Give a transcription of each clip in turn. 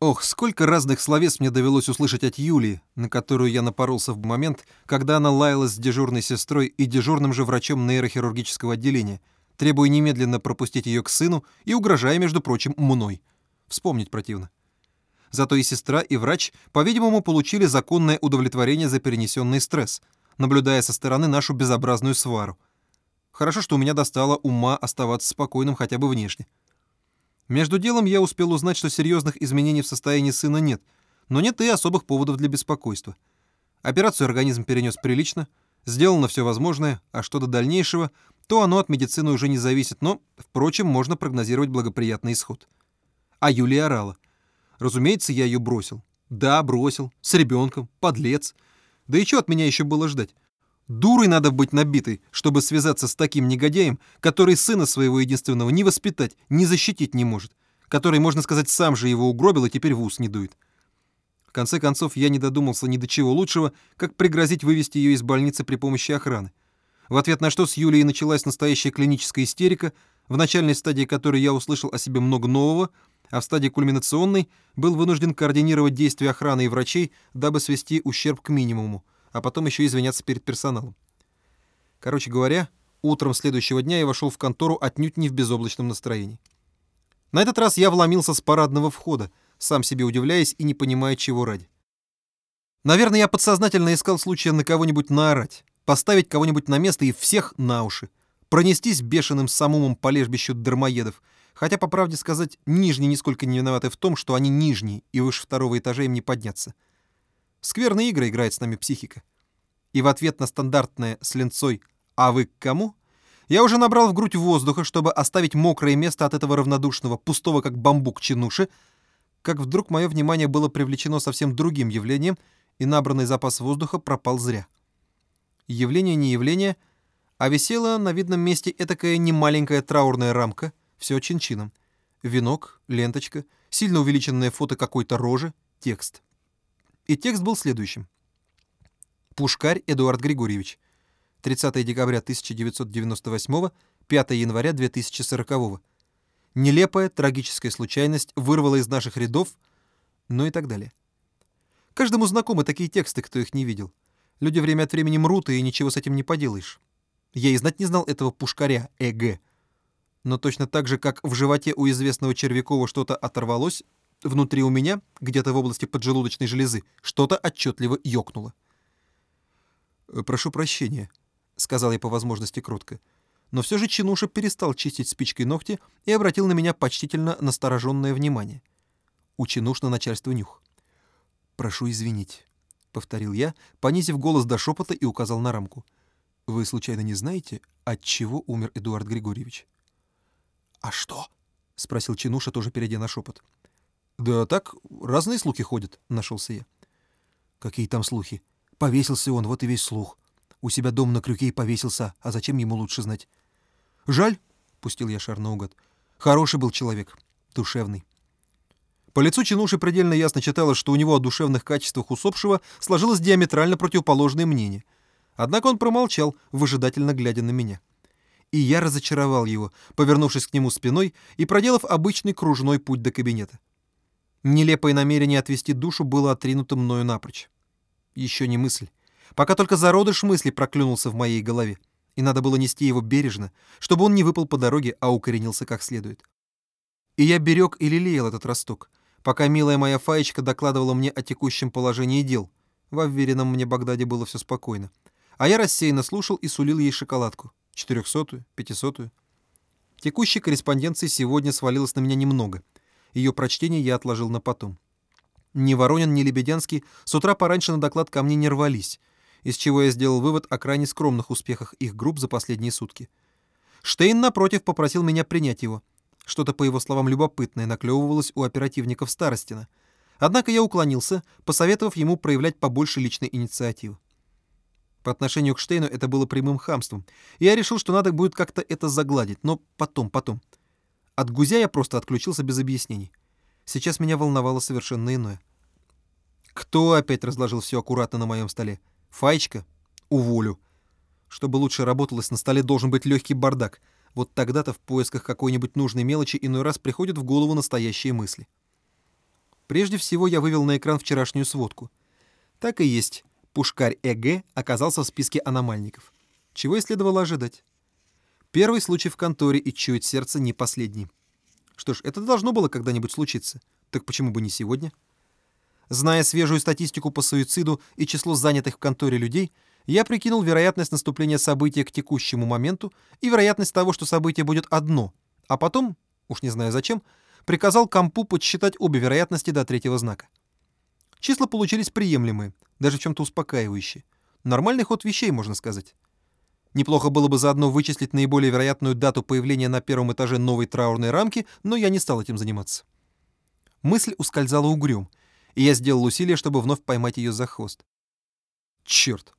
Ох, сколько разных словес мне довелось услышать от Юлии, на которую я напоролся в момент, когда она лаялась с дежурной сестрой и дежурным же врачом нейрохирургического отделения, требуя немедленно пропустить ее к сыну и угрожая, между прочим, мной. Вспомнить противно. Зато и сестра, и врач, по-видимому, получили законное удовлетворение за перенесенный стресс, наблюдая со стороны нашу безобразную свару. Хорошо, что у меня достало ума оставаться спокойным хотя бы внешне. Между делом я успел узнать, что серьезных изменений в состоянии сына нет, но нет и особых поводов для беспокойства. Операцию организм перенес прилично, сделано все возможное, а что до дальнейшего, то оно от медицины уже не зависит, но, впрочем, можно прогнозировать благоприятный исход. А Юлия орала. Разумеется, я ее бросил. Да, бросил. С ребенком. Подлец. Да и что от меня еще было ждать? Дурой надо быть набитой, чтобы связаться с таким негодяем, который сына своего единственного ни воспитать, ни защитить не может, который, можно сказать, сам же его угробил и теперь в ус не дует. В конце концов, я не додумался ни до чего лучшего, как пригрозить вывести ее из больницы при помощи охраны. В ответ на что с Юлией началась настоящая клиническая истерика, в начальной стадии которой я услышал о себе много нового, а в стадии кульминационной был вынужден координировать действия охраны и врачей, дабы свести ущерб к минимуму, а потом еще извиняться перед персоналом. Короче говоря, утром следующего дня я вошел в контору отнюдь не в безоблачном настроении. На этот раз я вломился с парадного входа, сам себе удивляясь и не понимая, чего ради. Наверное, я подсознательно искал случая на кого-нибудь наорать, поставить кого-нибудь на место и всех на уши, пронестись бешеным самумом по лежбищу дармоедов, хотя, по правде сказать, нижние нисколько не виноваты в том, что они нижние, и выше второго этажа им не подняться. Скверные игры играет с нами психика. И в ответ на стандартное с линцой «А вы к кому?» я уже набрал в грудь воздуха, чтобы оставить мокрое место от этого равнодушного, пустого как бамбук чинуши, как вдруг мое внимание было привлечено совсем другим явлением, и набранный запас воздуха пропал зря. Явление не явление, а висела на видном месте этакая немаленькая траурная рамка, все чин-чином. Венок, ленточка, сильно увеличенное фото какой-то рожи, текст — и текст был следующим. Пушкарь Эдуард Григорьевич. 30 декабря 1998, 5 января 2040. Нелепая, трагическая случайность вырвала из наших рядов, ну и так далее. Каждому знакомы такие тексты, кто их не видел. Люди время от времени мрут, и ничего с этим не поделаешь. Я и знать не знал этого пушкаря, ЭГ. Но точно так же, как в животе у известного Червякова что-то оторвалось, Внутри у меня, где-то в области поджелудочной железы, что-то отчетливо ёкнуло. «Э, «Прошу прощения», — сказал я по возможности кротко. Но все же Чинуша перестал чистить спичкой ногти и обратил на меня почтительно настороженное внимание. У Чинуш на начальство нюх. «Прошу извинить», — повторил я, понизив голос до шепота и указал на рамку. «Вы случайно не знаете, от чего умер Эдуард Григорьевич?» «А что?» — спросил Чинуша, тоже перейдя на шепот. «Да так, разные слухи ходят», — нашелся я. «Какие там слухи? Повесился он, вот и весь слух. У себя дом на крюке и повесился, а зачем ему лучше знать?» «Жаль», — пустил я шар наугад. «Хороший был человек, душевный». По лицу Чинуши предельно ясно читалось, что у него о душевных качествах усопшего сложилось диаметрально противоположное мнение. Однако он промолчал, выжидательно глядя на меня. И я разочаровал его, повернувшись к нему спиной и проделав обычный кружной путь до кабинета. Нелепое намерение отвести душу было отринуто мною напрочь. Еще не мысль. Пока только зародыш мысли проклюнулся в моей голове, и надо было нести его бережно, чтобы он не выпал по дороге, а укоренился как следует. И я берег и лелеял этот росток, пока милая моя Фаечка докладывала мне о текущем положении дел. В уверенном мне Багдаде было все спокойно. А я рассеянно слушал и сулил ей шоколадку. Четырехсотую, пятисотую. Текущей корреспонденции сегодня свалилось на меня немного — ее прочтение я отложил на потом. Ни Воронин, ни Лебедянский с утра пораньше на доклад ко мне не рвались, из чего я сделал вывод о крайне скромных успехах их групп за последние сутки. Штейн, напротив, попросил меня принять его. Что-то, по его словам, любопытное наклевывалось у оперативников Старостина. Однако я уклонился, посоветовав ему проявлять побольше личной инициативы. По отношению к Штейну это было прямым хамством, я решил, что надо будет как-то это загладить, но потом, потом. От гузя я просто отключился без объяснений. Сейчас меня волновало совершенно иное. Кто опять разложил все аккуратно на моем столе? Фаечка? Уволю. Чтобы лучше работалось, на столе должен быть легкий бардак. Вот тогда-то в поисках какой-нибудь нужной мелочи иной раз приходят в голову настоящие мысли. Прежде всего я вывел на экран вчерашнюю сводку. Так и есть, Пушкарь ЭГ оказался в списке аномальников. Чего и следовало ожидать. Первый случай в конторе и чует сердце не последний. Что ж, это должно было когда-нибудь случиться. Так почему бы не сегодня? Зная свежую статистику по суициду и число занятых в конторе людей, я прикинул вероятность наступления события к текущему моменту и вероятность того, что событие будет одно, а потом, уж не знаю зачем, приказал компу подсчитать обе вероятности до третьего знака. Числа получились приемлемые, даже чем-то успокаивающие. Нормальный ход вещей, можно сказать. Неплохо было бы заодно вычислить наиболее вероятную дату появления на первом этаже новой траурной рамки, но я не стал этим заниматься. Мысль ускользала угрюм, и я сделал усилие, чтобы вновь поймать ее за хвост. Черт!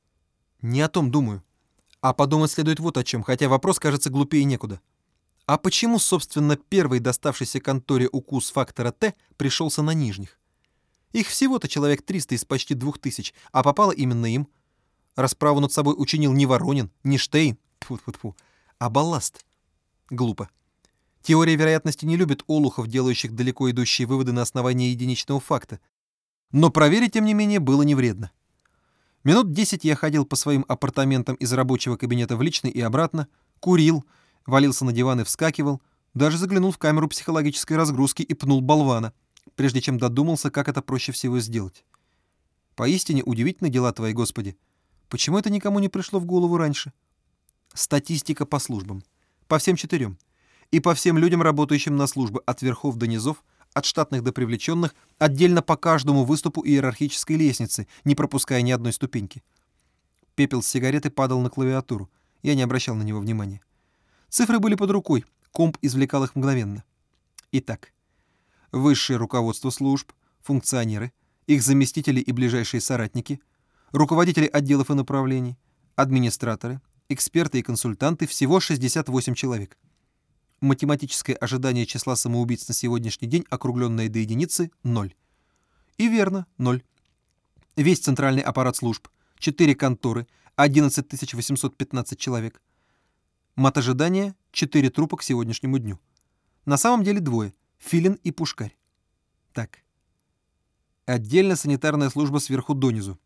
Не о том думаю. А подумать следует вот о чем, хотя вопрос кажется глупее некуда. А почему, собственно, первый доставшийся конторе укус фактора Т пришелся на нижних? Их всего-то человек 300 из почти 2000, а попало именно им. Расправу над собой учинил не Воронин, не Штейн, тьфу -тьфу -тьфу, а балласт. Глупо. Теория вероятности не любит олухов, делающих далеко идущие выводы на основании единичного факта. Но проверить, тем не менее, было не вредно. Минут десять я ходил по своим апартаментам из рабочего кабинета в личный и обратно, курил, валился на диван и вскакивал, даже заглянул в камеру психологической разгрузки и пнул болвана, прежде чем додумался, как это проще всего сделать. Поистине удивительны дела твои, Господи. Почему это никому не пришло в голову раньше? Статистика по службам. По всем четырем. И по всем людям, работающим на службы, от верхов до низов, от штатных до привлеченных, отдельно по каждому выступу иерархической лестницы, не пропуская ни одной ступеньки. Пепел с сигареты падал на клавиатуру. Я не обращал на него внимания. Цифры были под рукой, комп извлекал их мгновенно. Итак, высшее руководство служб, функционеры, их заместители и ближайшие соратники, руководители отделов и направлений, администраторы, эксперты и консультанты, всего 68 человек математическое ожидание числа самоубийц на сегодняшний день, округленное до единицы, — ноль. И верно, ноль. Весь центральный аппарат служб, четыре конторы, 11 815 человек. Мат ожидания — четыре трупа к сегодняшнему дню. На самом деле двое — Филин и Пушкарь. Так. Отдельно санитарная служба сверху донизу.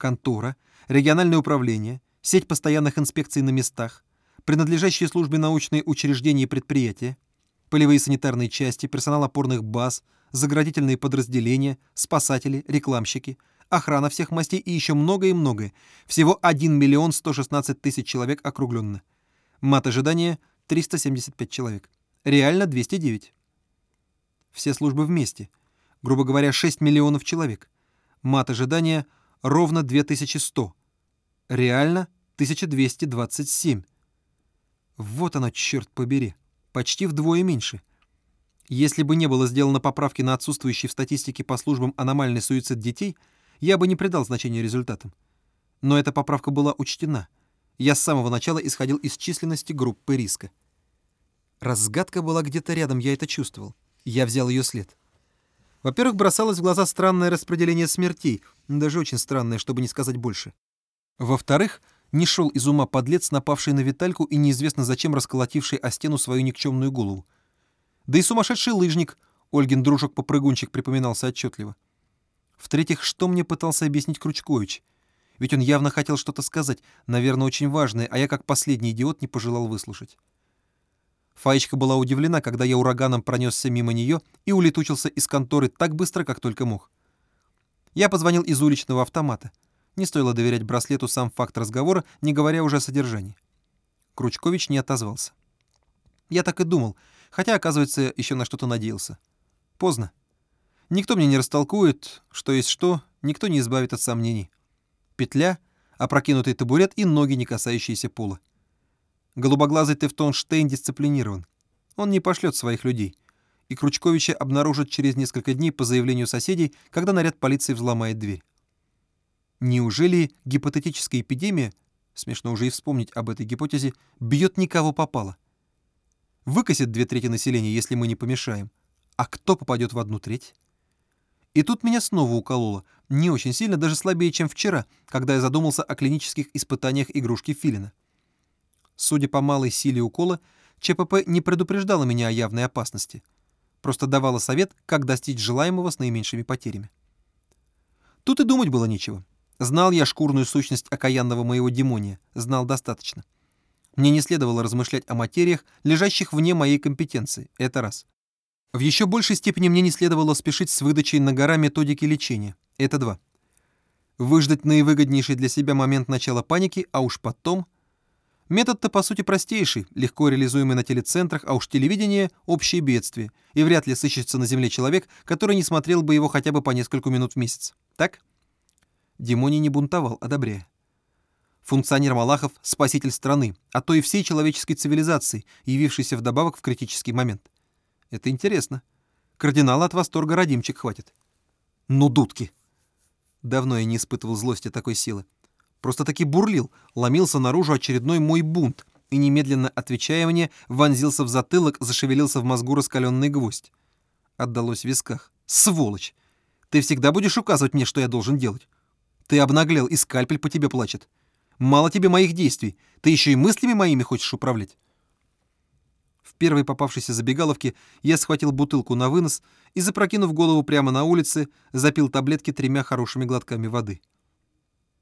Контора, региональное управление, сеть постоянных инспекций на местах, принадлежащие службе научные учреждения и предприятия, полевые санитарные части, персонал опорных баз, заградительные подразделения, спасатели, рекламщики, охрана всех мастей и еще многое и многое. Всего 1 миллион 116 тысяч человек округленно. Мат ожидания — 375 человек. Реально 209. Все службы вместе. Грубо говоря, 6 миллионов человек. Мат ожидания — ровно 2100. Реально 1227. Вот оно, черт побери. Почти вдвое меньше. Если бы не было сделано поправки на отсутствующий в статистике по службам аномальный суицид детей, я бы не придал значения результатам. Но эта поправка была учтена. Я с самого начала исходил из численности группы риска. Разгадка была где-то рядом, я это чувствовал. Я взял ее след. Во-первых, бросалось в глаза странное распределение смертей, даже очень странное, чтобы не сказать больше. Во-вторых, не шел из ума подлец, напавший на Витальку и неизвестно зачем расколотивший о стену свою никчемную голову. Да и сумасшедший лыжник, Ольгин дружок-попрыгунчик, припоминался отчетливо. В-третьих, что мне пытался объяснить Кручкович? Ведь он явно хотел что-то сказать, наверное, очень важное, а я как последний идиот не пожелал выслушать. Фаечка была удивлена, когда я ураганом пронесся мимо нее и улетучился из конторы так быстро, как только мог. Я позвонил из уличного автомата. Не стоило доверять браслету сам факт разговора, не говоря уже о содержании. Кручкович не отозвался. Я так и думал, хотя, оказывается, еще на что-то надеялся. Поздно. Никто мне не растолкует, что есть что, никто не избавит от сомнений. Петля, опрокинутый табурет и ноги, не касающиеся пола. Голубоглазый Тевтон Штейн дисциплинирован. Он не пошлет своих людей. И Кручковича обнаружат через несколько дней по заявлению соседей, когда наряд полиции взломает дверь. Неужели гипотетическая эпидемия, смешно уже и вспомнить об этой гипотезе, бьет никого попало? Выкосит две трети населения, если мы не помешаем. А кто попадет в одну треть? И тут меня снова укололо. Не очень сильно, даже слабее, чем вчера, когда я задумался о клинических испытаниях игрушки Филина. Судя по малой силе укола, ЧПП не предупреждала меня о явной опасности. просто давала совет, как достичь желаемого с наименьшими потерями. Тут и думать было нечего. Знал я шкурную сущность окаянного моего демония, знал достаточно. Мне не следовало размышлять о материях, лежащих вне моей компетенции, это раз. В еще большей степени мне не следовало спешить с выдачей на гора методики лечения, это два. Выждать наивыгоднейший для себя момент начала паники, а уж потом... Метод-то, по сути, простейший, легко реализуемый на телецентрах, а уж телевидение — общее бедствие, и вряд ли сыщется на Земле человек, который не смотрел бы его хотя бы по несколько минут в месяц. Так? Димоний не бунтовал, одобряя. Функционер Малахов — спаситель страны, а то и всей человеческой цивилизации, явившийся вдобавок в критический момент. Это интересно. Кардинала от восторга родимчик хватит. Ну, дудки! Давно я не испытывал злости такой силы. Просто-таки бурлил, ломился наружу очередной мой бунт, и немедленно отвечая мне, вонзился в затылок, зашевелился в мозгу раскаленный гвоздь. Отдалось в висках. «Сволочь! Ты всегда будешь указывать мне, что я должен делать. Ты обнаглел, и скальпель по тебе плачет. Мало тебе моих действий, ты еще и мыслями моими хочешь управлять». В первой попавшейся забегаловке я схватил бутылку на вынос и, запрокинув голову прямо на улице, запил таблетки тремя хорошими глотками воды.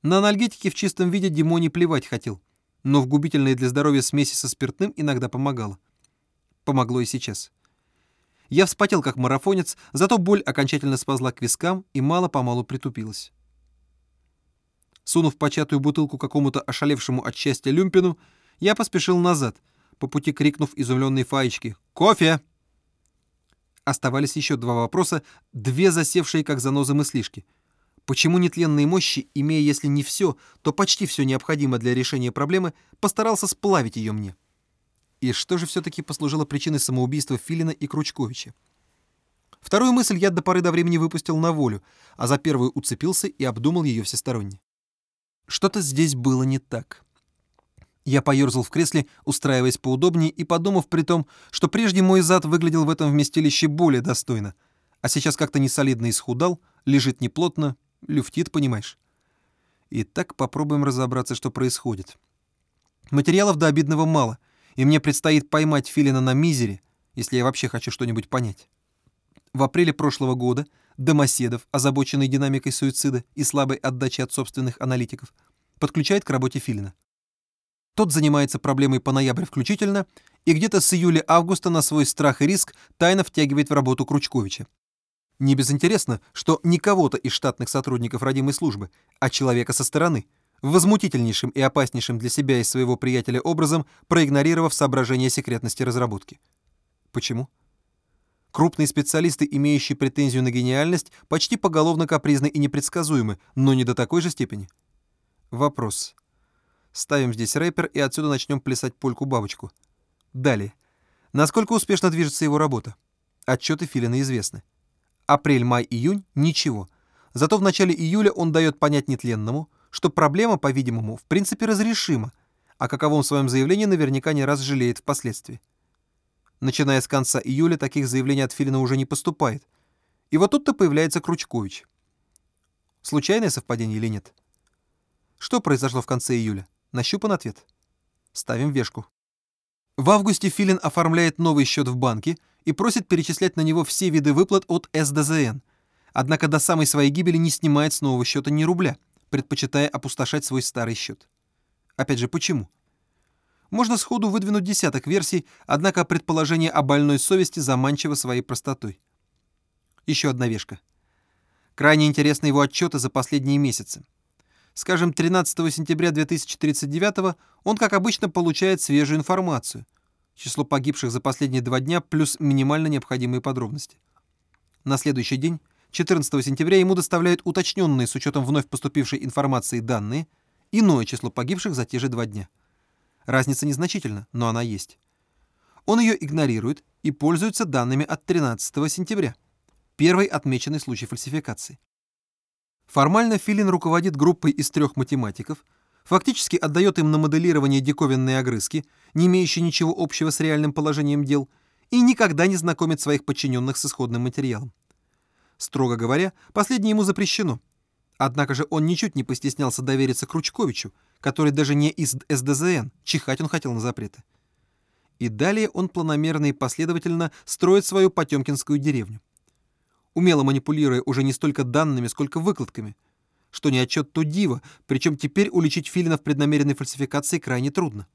На анальгетики в чистом виде Димони плевать хотел, но в губительной для здоровья смеси со спиртным иногда помогало. Помогло и сейчас. Я вспотел как марафонец, зато боль окончательно сползла к вискам и мало-помалу притупилась. Сунув початую бутылку какому-то ошалевшему от счастья люмпину, я поспешил назад, по пути крикнув изумленной Фаечке «Кофе!». Оставались еще два вопроса, две засевшие как занозы мыслишки. Почему нетленные мощи, имея если не все, то почти все необходимое для решения проблемы, постарался сплавить ее мне? И что же все-таки послужило причиной самоубийства Филина и Кручковича? Вторую мысль я до поры до времени выпустил на волю, а за первую уцепился и обдумал ее всесторонне. Что-то здесь было не так. Я поерзал в кресле, устраиваясь поудобнее и подумав при том, что прежде мой зад выглядел в этом вместилище более достойно, а сейчас как-то несолидно исхудал, лежит неплотно, люфтит, понимаешь. Итак, попробуем разобраться, что происходит. Материалов до обидного мало, и мне предстоит поймать Филина на мизере, если я вообще хочу что-нибудь понять. В апреле прошлого года Домоседов, озабоченный динамикой суицида и слабой отдачей от собственных аналитиков, подключает к работе Филина. Тот занимается проблемой по ноябрь включительно и где-то с июля-августа на свой страх и риск тайно втягивает в работу Кручковича. Не безинтересно, что не кого-то из штатных сотрудников родимой службы, а человека со стороны, возмутительнейшим и опаснейшим для себя и своего приятеля образом, проигнорировав соображения секретности разработки. Почему? Крупные специалисты, имеющие претензию на гениальность, почти поголовно капризны и непредсказуемы, но не до такой же степени. Вопрос. Ставим здесь рэпер и отсюда начнем плясать польку-бабочку. Далее. Насколько успешно движется его работа? Отчеты Филина известны. Апрель, май, июнь — ничего. Зато в начале июля он дает понять нетленному, что проблема, по-видимому, в принципе разрешима, о каковом своем заявлении наверняка не раз жалеет впоследствии. Начиная с конца июля таких заявлений от Филина уже не поступает. И вот тут-то появляется Кручкович. Случайное совпадение или нет? Что произошло в конце июля? Нащупан ответ. Ставим вешку. В августе Филин оформляет новый счет в банке и просит перечислять на него все виды выплат от СДЗН. Однако до самой своей гибели не снимает с нового счета ни рубля, предпочитая опустошать свой старый счет. Опять же, почему? Можно сходу выдвинуть десяток версий, однако предположение о больной совести заманчиво своей простотой. Еще одна вешка. Крайне интересны его отчеты за последние месяцы. Скажем, 13 сентября 2039 он, как обычно, получает свежую информацию. Число погибших за последние два дня плюс минимально необходимые подробности. На следующий день, 14 сентября, ему доставляют уточненные с учетом вновь поступившей информации данные, иное число погибших за те же два дня. Разница незначительна, но она есть. Он ее игнорирует и пользуется данными от 13 сентября. Первый отмеченный случай фальсификации. Формально Филин руководит группой из трех математиков, фактически отдает им на моделирование диковинные огрызки, не имеющие ничего общего с реальным положением дел, и никогда не знакомит своих подчиненных с исходным материалом. Строго говоря, последнее ему запрещено. Однако же он ничуть не постеснялся довериться Кручковичу, который даже не из СДЗН, чихать он хотел на запреты. И далее он планомерно и последовательно строит свою потемкинскую деревню. Умело манипулируя уже не столько данными, сколько выкладками. Что не отчет, то диво, причем теперь уличить Филина в преднамеренной фальсификации крайне трудно.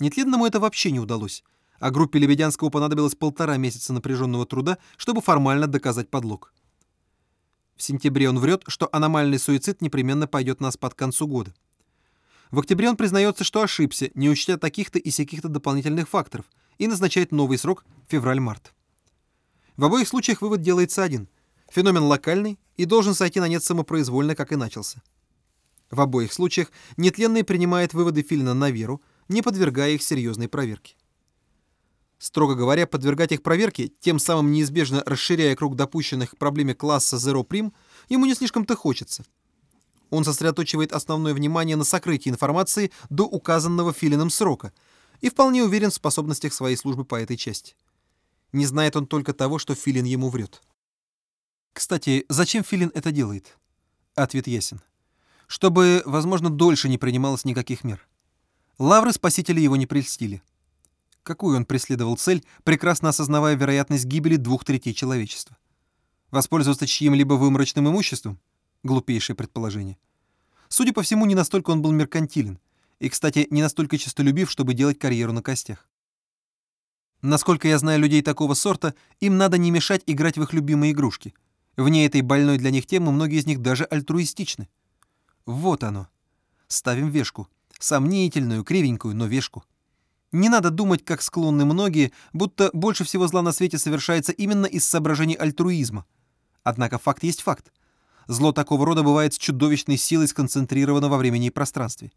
Нетледному это вообще не удалось, а группе Лебедянского понадобилось полтора месяца напряженного труда, чтобы формально доказать подлог. В сентябре он врет, что аномальный суицид непременно пойдет на спад к концу года. В октябре он признается, что ошибся, не учтя таких-то и сяких-то дополнительных факторов, и назначает новый срок — февраль-март. В обоих случаях вывод делается один. Феномен локальный и должен сойти на нет самопроизвольно, как и начался. В обоих случаях нетленный принимает выводы Филина на веру, не подвергая их серьезной проверке. Строго говоря, подвергать их проверке, тем самым неизбежно расширяя круг допущенных к проблеме класса Zero Prim, ему не слишком-то хочется. Он сосредоточивает основное внимание на сокрытии информации до указанного Филином срока и вполне уверен в способностях своей службы по этой части. Не знает он только того, что Филин ему врет. Кстати, зачем Филин это делает? Ответ ясен. Чтобы, возможно, дольше не принималось никаких мер. Лавры спасителя его не прельстили. Какую он преследовал цель, прекрасно осознавая вероятность гибели двух третей человечества? Воспользоваться чьим-либо выморочным имуществом? Глупейшее предположение. Судя по всему, не настолько он был меркантилен. И, кстати, не настолько честолюбив, чтобы делать карьеру на костях. Насколько я знаю людей такого сорта, им надо не мешать играть в их любимые игрушки. Вне этой больной для них темы многие из них даже альтруистичны. Вот оно. Ставим вешку. Сомнительную, кривенькую, но вешку. Не надо думать, как склонны многие, будто больше всего зла на свете совершается именно из соображений альтруизма. Однако факт есть факт. Зло такого рода бывает с чудовищной силой сконцентрировано во времени и пространстве.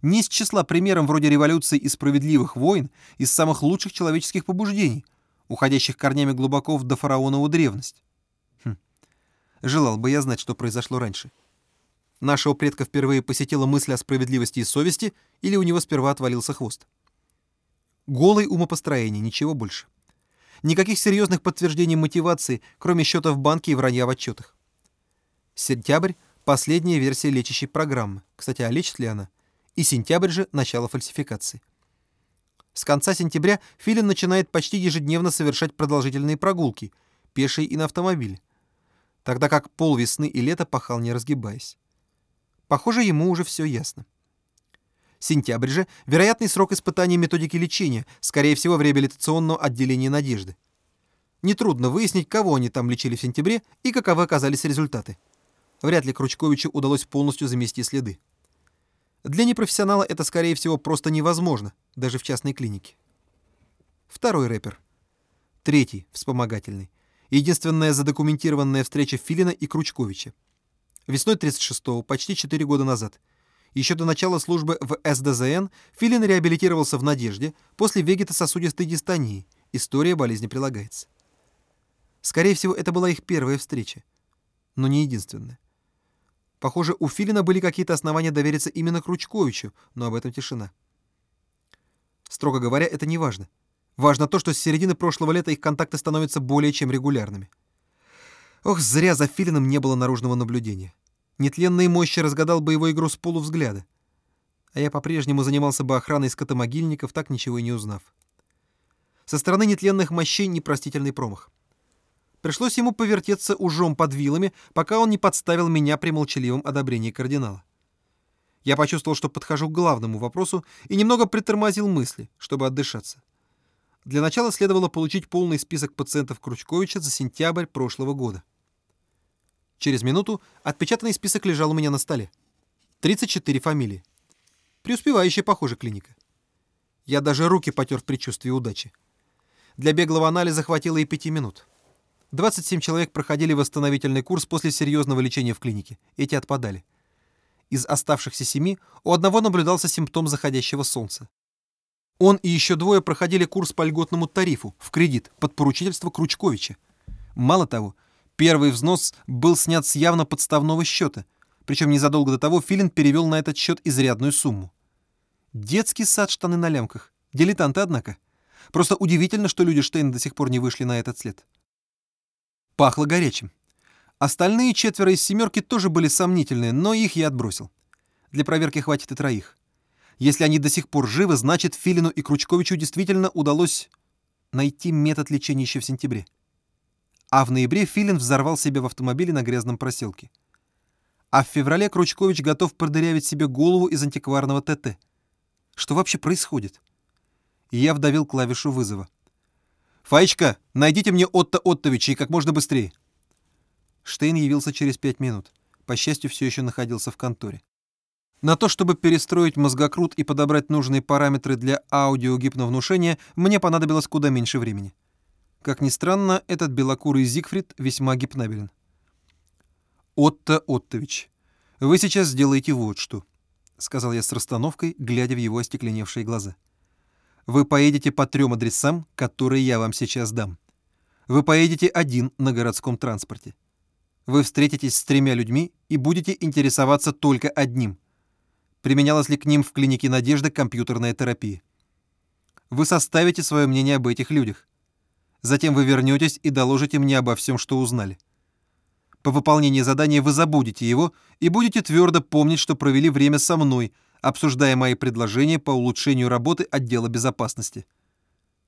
Не из числа примером вроде революции и справедливых войн, из самых лучших человеческих побуждений, уходящих корнями глубоко в дофараонову древность. Желал бы я знать, что произошло раньше. Нашего предка впервые посетила мысль о справедливости и совести, или у него сперва отвалился хвост. Голый умопостроение, ничего больше. Никаких серьезных подтверждений мотивации, кроме счета в банке и вранья в отчетах. Сентябрь — последняя версия лечащей программы. Кстати, а лечит ли она? И сентябрь же — начало фальсификации. С конца сентября Филин начинает почти ежедневно совершать продолжительные прогулки, пешие и на автомобиле, тогда как пол весны и лета пахал не разгибаясь. Похоже, ему уже все ясно. Сентябрь же — вероятный срок испытания методики лечения, скорее всего, в реабилитационном отделении «Надежды». Нетрудно выяснить, кого они там лечили в сентябре и каковы оказались результаты. Вряд ли Кручковичу удалось полностью замести следы. Для непрофессионала это, скорее всего, просто невозможно, даже в частной клинике. Второй рэпер. Третий, вспомогательный. Единственная задокументированная встреча Филина и Кручковича. Весной 36-го, почти 4 года назад. Еще до начала службы в СДЗН Филин реабилитировался в «Надежде» после вегетососудистой дистонии. История болезни прилагается. Скорее всего, это была их первая встреча. Но не единственная. Похоже, у Филина были какие-то основания довериться именно Кручковичу, но об этом тишина. Строго говоря, это не важно. Важно то, что с середины прошлого лета их контакты становятся более чем регулярными. Ох, зря за Филином не было наружного наблюдения. Нетленной мощи разгадал бы его игру с полувзгляда. А я по-прежнему занимался бы охраной скотомогильников, так ничего и не узнав. Со стороны нетленных мощей непростительный промах. Пришлось ему повертеться ужом под вилами, пока он не подставил меня при молчаливом одобрении кардинала. Я почувствовал, что подхожу к главному вопросу и немного притормозил мысли, чтобы отдышаться. Для начала следовало получить полный список пациентов Кручковича за сентябрь прошлого года. Через минуту отпечатанный список лежал у меня на столе. 34 фамилии. Преуспевающая, похоже, клиника. Я даже руки потер в предчувствии удачи. Для беглого анализа хватило и пяти минут. 27 человек проходили восстановительный курс после серьезного лечения в клинике. Эти отпадали. Из оставшихся семи у одного наблюдался симптом заходящего солнца. Он и еще двое проходили курс по льготному тарифу в кредит под поручительство Кручковича. Мало того, первый взнос был снят с явно подставного счета, причем незадолго до того Филин перевел на этот счет изрядную сумму. Детский сад штаны на лямках. Дилетанты, однако. Просто удивительно, что люди Штейна до сих пор не вышли на этот след. Пахло горячим. Остальные четверо из семерки тоже были сомнительные, но их я отбросил. Для проверки хватит и троих. Если они до сих пор живы, значит, Филину и Кручковичу действительно удалось найти метод лечения еще в сентябре. А в ноябре Филин взорвал себя в автомобиле на грязном проселке. А в феврале Кручкович готов продырявить себе голову из антикварного ТТ. Что вообще происходит? Я вдавил клавишу вызова. «Фаечка, найдите мне Отто Оттовича и как можно быстрее!» Штейн явился через пять минут. По счастью, все еще находился в конторе. На то, чтобы перестроить мозгокрут и подобрать нужные параметры для аудиогипновнушения, мне понадобилось куда меньше времени. Как ни странно, этот белокурый Зигфрид весьма гипнабелен. «Отто Оттович, вы сейчас сделаете вот что», — сказал я с расстановкой, глядя в его остекленевшие глаза. «Вы поедете по трем адресам, которые я вам сейчас дам. Вы поедете один на городском транспорте. Вы встретитесь с тремя людьми и будете интересоваться только одним — применялась ли к ним в клинике «Надежда» компьютерная терапия. Вы составите свое мнение об этих людях. Затем вы вернетесь и доложите мне обо всем, что узнали. По выполнении задания вы забудете его и будете твердо помнить, что провели время со мной, обсуждая мои предложения по улучшению работы отдела безопасности.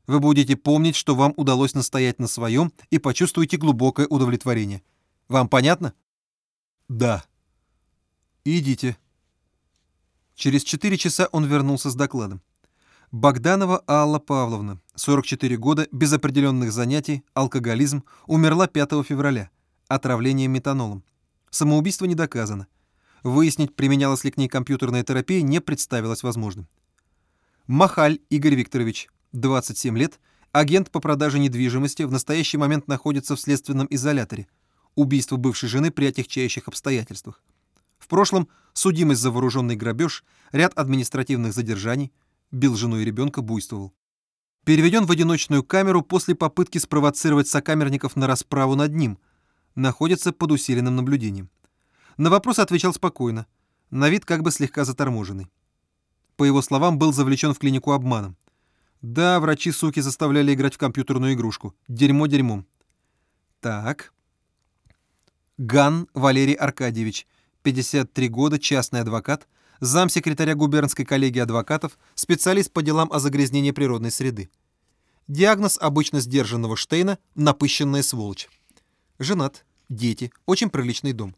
Вы будете помнить, что вам удалось настоять на своем и почувствуете глубокое удовлетворение. Вам понятно? Да. Идите. Через 4 часа он вернулся с докладом. Богданова Алла Павловна, 44 года, без определенных занятий, алкоголизм, умерла 5 февраля. Отравление метанолом. Самоубийство не доказано. Выяснить, применялась ли к ней компьютерная терапия, не представилось возможным. Махаль Игорь Викторович, 27 лет, агент по продаже недвижимости, в настоящий момент находится в следственном изоляторе. Убийство бывшей жены при отягчающих обстоятельствах. Прошлом судимость за вооруженный грабеж, ряд административных задержаний, бил жену и ребенка, буйствовал. Переведен в одиночную камеру после попытки спровоцировать сокамерников на расправу над ним, находится под усиленным наблюдением. На вопрос отвечал спокойно, на вид как бы слегка заторможенный. По его словам, был завлечен в клинику обманом. Да, врачи, суки, заставляли играть в компьютерную игрушку. Дерьмо дерьмом. Так. Ган Валерий Аркадьевич, 53 года, частный адвокат, замсекретаря губернской коллегии адвокатов, специалист по делам о загрязнении природной среды. Диагноз обычно сдержанного Штейна – напыщенная сволочь. Женат, дети, очень приличный дом.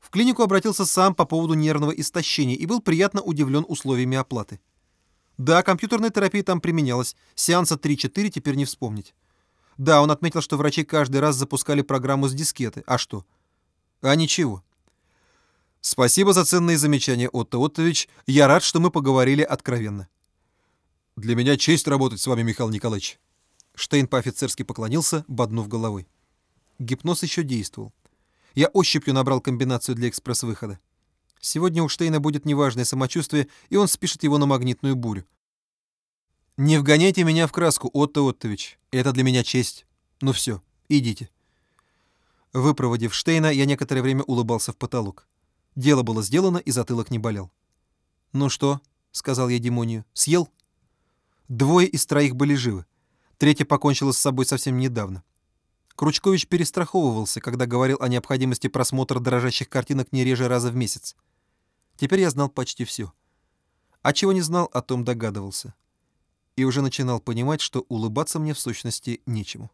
В клинику обратился сам по поводу нервного истощения и был приятно удивлен условиями оплаты. Да, компьютерная терапия там применялась, сеанса 3-4 теперь не вспомнить. Да, он отметил, что врачи каждый раз запускали программу с дискеты. А что? А ничего. Спасибо за ценные замечания, Отто Оттович. Я рад, что мы поговорили откровенно. Для меня честь работать с вами, Михаил Николаевич. Штейн по-офицерски поклонился, боднув головой. Гипноз еще действовал. Я ощупью набрал комбинацию для экспресс-выхода. Сегодня у Штейна будет неважное самочувствие, и он спишет его на магнитную бурю. Не вгоняйте меня в краску, Отто Оттович. Это для меня честь. Ну все, идите. Выпроводив Штейна, я некоторое время улыбался в потолок. Дело было сделано, и затылок не болел. «Ну что?» — сказал я Димонию. «Съел?» Двое из троих были живы. Третья покончила с собой совсем недавно. Кручкович перестраховывался, когда говорил о необходимости просмотра дрожащих картинок не реже раза в месяц. Теперь я знал почти все. А чего не знал, о том догадывался. И уже начинал понимать, что улыбаться мне в сущности нечему.